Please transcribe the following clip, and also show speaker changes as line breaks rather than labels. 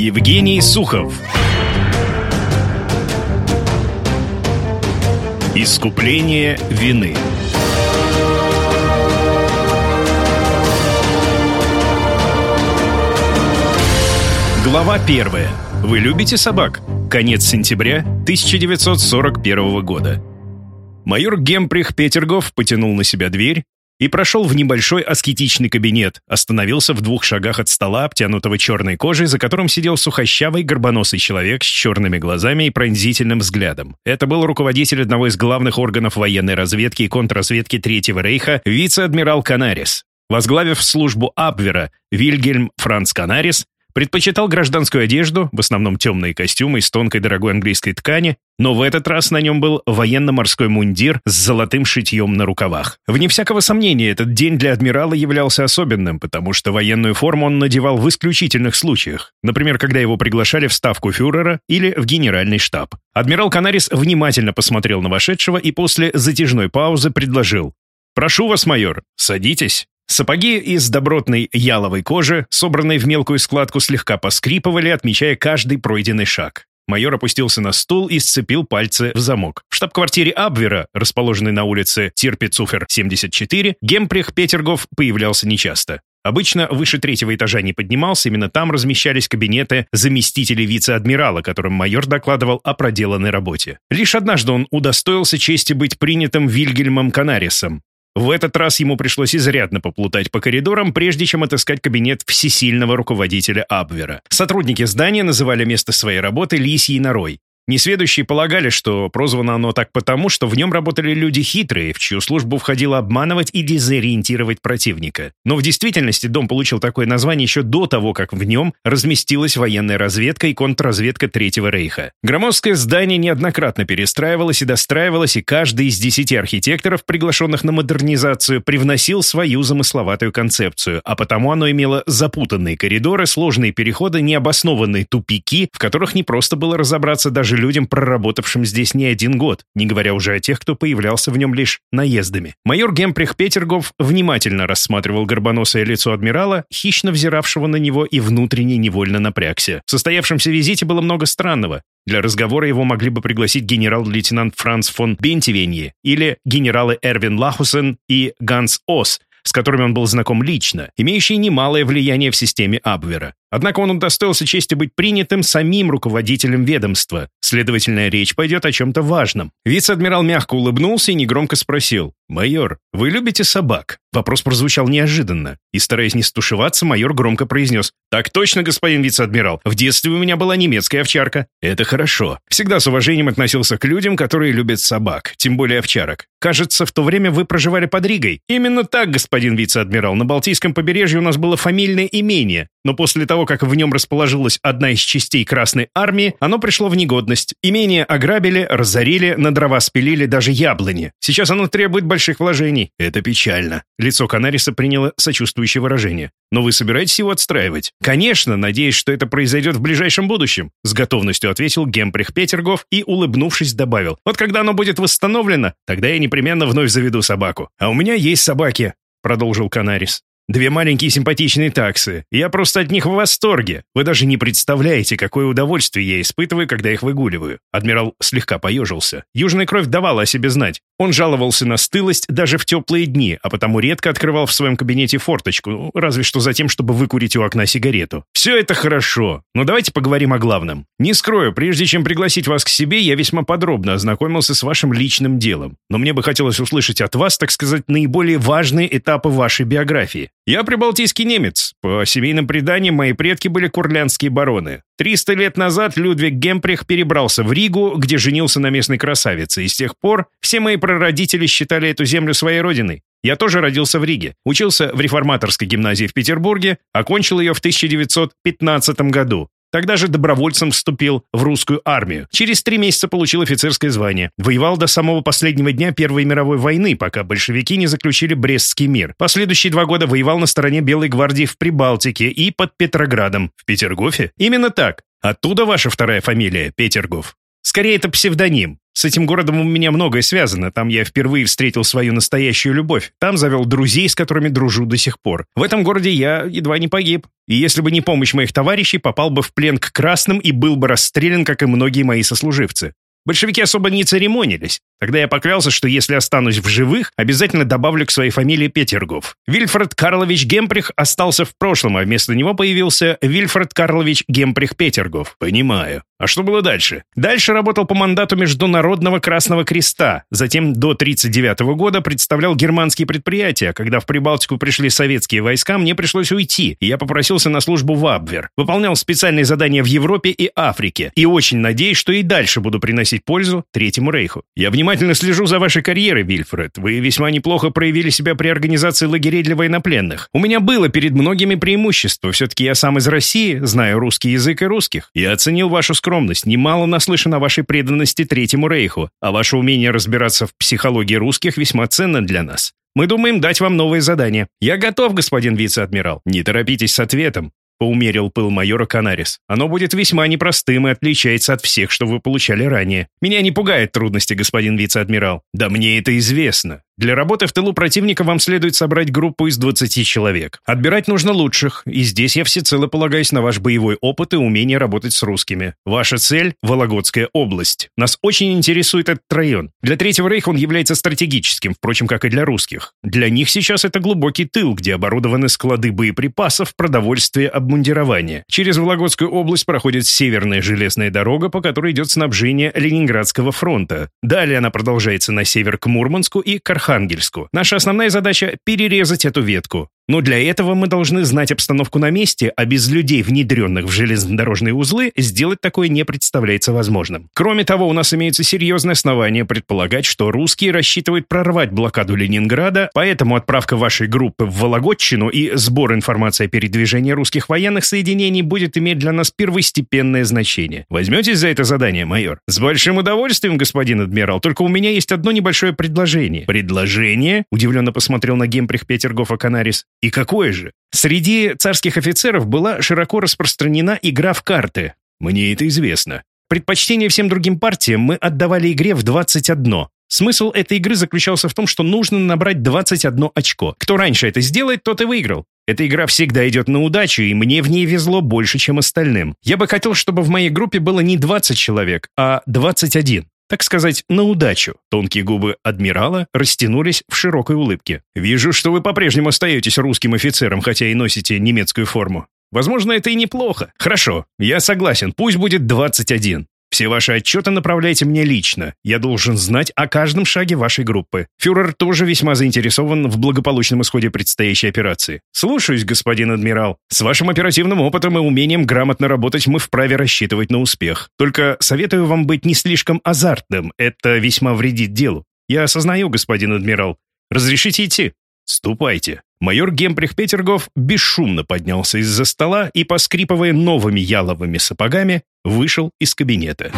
Евгений Сухов Искупление вины Глава первая. Вы любите собак? Конец сентября 1941 года. Майор Гемприх Петергоф потянул на себя дверь и прошел в небольшой аскетичный кабинет, остановился в двух шагах от стола, обтянутого черной кожей, за которым сидел сухощавый горбоносый человек с черными глазами и пронзительным взглядом. Это был руководитель одного из главных органов военной разведки и контрразведки Третьего рейха, вице-адмирал Канарис. Возглавив службу Абвера, Вильгельм Франц Канарис Предпочитал гражданскую одежду, в основном темные костюмы из тонкой дорогой английской ткани, но в этот раз на нем был военно-морской мундир с золотым шитьем на рукавах. Вне всякого сомнения, этот день для адмирала являлся особенным, потому что военную форму он надевал в исключительных случаях, например, когда его приглашали в ставку фюрера или в генеральный штаб. Адмирал Канарис внимательно посмотрел на вошедшего и после затяжной паузы предложил «Прошу вас, майор, садитесь». Сапоги из добротной яловой кожи, собранные в мелкую складку, слегка поскрипывали, отмечая каждый пройденный шаг. Майор опустился на стул и сцепил пальцы в замок. В штаб-квартире Абвера, расположенной на улице Тирпицуфер, 74, Гемприх Петергоф появлялся нечасто. Обычно выше третьего этажа не поднимался, именно там размещались кабинеты заместителей вице-адмирала, которым майор докладывал о проделанной работе. Лишь однажды он удостоился чести быть принятым Вильгельмом Канарисом, в этот раз ему пришлось изрядно поплутать по коридорам, прежде чем отыскать кабинет всесильного руководителя Абвера. Сотрудники здания называли место своей работы «Лисьей норой». Несведущие полагали, что прозвано оно так потому, что в нем работали люди хитрые, в чью службу входило обманывать и дезориентировать противника. Но в действительности дом получил такое название еще до того, как в нем разместилась военная разведка и контрразведка Третьего Рейха. Громоздкое здание неоднократно перестраивалось и достраивалось, и каждый из десяти архитекторов, приглашенных на модернизацию, привносил свою замысловатую концепцию, а потому оно имело запутанные коридоры, сложные переходы, необоснованные тупики, в которых не просто было разобраться даже людям, проработавшим здесь не один год, не говоря уже о тех, кто появлялся в нем лишь наездами. Майор Гемприх Петергов внимательно рассматривал горбоносое лицо адмирала, хищно взиравшего на него и внутренне невольно напрягся. В состоявшемся визите было много странного. Для разговора его могли бы пригласить генерал-лейтенант Франц фон Бентивенье или генералы Эрвин Лахусен и Ганс Ос, с которыми он был знаком лично, имеющие немалое влияние в системе Абвера. Однако он удостоился чести быть принятым самим руководителем ведомства. Следовательно, речь пойдет о чем-то важном. Вице-адмирал мягко улыбнулся и негромко спросил. «Майор, вы любите собак?» Вопрос прозвучал неожиданно. И, стараясь не стушеваться, майор громко произнес. «Так точно, господин вице-адмирал. В детстве у меня была немецкая овчарка». «Это хорошо. Всегда с уважением относился к людям, которые любят собак, тем более овчарок. Кажется, в то время вы проживали под Ригой». «Именно так, господин вице-адмирал. На Балтийском побережье у нас было фамильное имение. Но после того, как в нем расположилась одна из частей Красной Армии, оно пришло в негодность. Имение ограбили, разорили, на дрова спилили даже яблони. Сейчас оно требует больших вложений. Это печально. Лицо Канариса приняло сочувствующее выражение. Но вы собираетесь его отстраивать? Конечно, надеюсь, что это произойдет в ближайшем будущем. С готовностью ответил Гемприх Петергоф и, улыбнувшись, добавил. Вот когда оно будет восстановлено, тогда я непременно вновь заведу собаку. А у меня есть собаки, продолжил Канарис. Две маленькие симпатичные таксы. Я просто от них в восторге. Вы даже не представляете, какое удовольствие я испытываю, когда их выгуливаю». Адмирал слегка поежился. Южная кровь давала о себе знать. Он жаловался на стылость даже в теплые дни, а потому редко открывал в своем кабинете форточку, ну, разве что за тем, чтобы выкурить у окна сигарету. «Все это хорошо, но давайте поговорим о главном. Не скрою, прежде чем пригласить вас к себе, я весьма подробно ознакомился с вашим личным делом. Но мне бы хотелось услышать от вас, так сказать, наиболее важные этапы вашей биографии. Я прибалтийский немец. По семейным преданиям, мои предки были курлянские бароны. Триста лет назад Людвиг Гемприх перебрался в Ригу, где женился на местной красавице, и с тех пор все мои прародители считали эту землю своей родиной. Я тоже родился в Риге, учился в реформаторской гимназии в Петербурге, окончил ее в 1915 году. Тогда же добровольцем вступил в русскую армию. Через три месяца получил офицерское звание. Воевал до самого последнего дня Первой мировой войны, пока большевики не заключили Брестский мир. Последующие два года воевал на стороне Белой гвардии в Прибалтике и под Петроградом. В Петергофе? Именно так. Оттуда ваша вторая фамилия, Петергоф. Скорее, это псевдоним. С этим городом у меня многое связано. Там я впервые встретил свою настоящую любовь. Там завел друзей, с которыми дружу до сих пор. В этом городе я едва не погиб. И если бы не помощь моих товарищей, попал бы в плен к красным и был бы расстрелян, как и многие мои сослуживцы. Большевики особо не церемонились. Тогда я поклялся, что если останусь в живых, обязательно добавлю к своей фамилии Петергоф. Вильфред Карлович Гемприх остался в прошлом, а вместо него появился Вильфред Карлович Гемприх Петергоф. Понимаю. А что было дальше? Дальше работал по мандату Международного Красного Креста. Затем до 1939 года представлял германские предприятия. Когда в Прибалтику пришли советские войска, мне пришлось уйти, и я попросился на службу в Абвер. Выполнял специальные задания в Европе и Африке. И очень надеюсь, что и дальше буду приносить пользу Третьему Рейху. Я внимательно слежу за вашей карьерой, Вильфред. Вы весьма неплохо проявили себя при организации лагерей для военнопленных. У меня было перед многими преимущество. Все-таки я сам из России, знаю русский язык и русских. Я оценил вашу скромность скромность, немало наслышан о вашей преданности Третьему Рейху, а ваше умение разбираться в психологии русских весьма ценно для нас. Мы думаем дать вам новые задания. Я готов, господин вице-адмирал. Не торопитесь с ответом. Поумерил пыл майора Канарис. «Оно будет весьма непростым и отличается от всех, что вы получали ранее. Меня не пугают трудности, господин вице-адмирал. Да мне это известно. Для работы в тылу противника вам следует собрать группу из 20 человек. Отбирать нужно лучших, и здесь я всецело полагаюсь на ваш боевой опыт и умение работать с русскими. Ваша цель – Вологодская область. Нас очень интересует этот район. Для Третьего Рейха он является стратегическим, впрочем, как и для русских. Для них сейчас это глубокий тыл, где оборудованы склады боеприпасов, продовольствия, обмундирования. Через Вологодскую область проходит северная железная дорога, по которой идет снабжение Ленинградского фронта. Далее она продолжается на север к Мурманску и Кархану. Архангельску. Наша основная задача — перерезать эту ветку. Но для этого мы должны знать обстановку на месте, а без людей, внедренных в железнодорожные узлы, сделать такое не представляется возможным. Кроме того, у нас имеется серьезное основание предполагать, что русские рассчитывают прорвать блокаду Ленинграда, поэтому отправка вашей группы в Вологодчину и сбор информации о передвижении русских военных соединений будет иметь для нас первостепенное значение. Возьметесь за это задание, майор? С большим удовольствием, господин адмирал, только у меня есть одно небольшое предложение. Предложение? Удивленно посмотрел на гемприх Петергофа Канарис. И какое же? Среди царских офицеров была широко распространена игра в карты. Мне это известно. Предпочтение всем другим партиям мы отдавали игре в 21. Смысл этой игры заключался в том, что нужно набрать 21 очко. Кто раньше это сделает, тот и выиграл. Эта игра всегда идет на удачу, и мне в ней везло больше, чем остальным. Я бы хотел, чтобы в моей группе было не 20 человек, а 21 так сказать, на удачу. Тонкие губы адмирала растянулись в широкой улыбке. «Вижу, что вы по-прежнему остаетесь русским офицером, хотя и носите немецкую форму. Возможно, это и неплохо. Хорошо, я согласен, пусть будет 21. Все ваши отчеты направляйте мне лично. Я должен знать о каждом шаге вашей группы. Фюрер тоже весьма заинтересован в благополучном исходе предстоящей операции. Слушаюсь, господин адмирал. С вашим оперативным опытом и умением грамотно работать мы вправе рассчитывать на успех. Только советую вам быть не слишком азартным. Это весьма вредит делу. Я осознаю, господин адмирал. Разрешите идти? Ступайте. Майор Гемприх Петергов бесшумно поднялся из-за стола и, поскрипывая новыми яловыми сапогами, вышел из кабинета.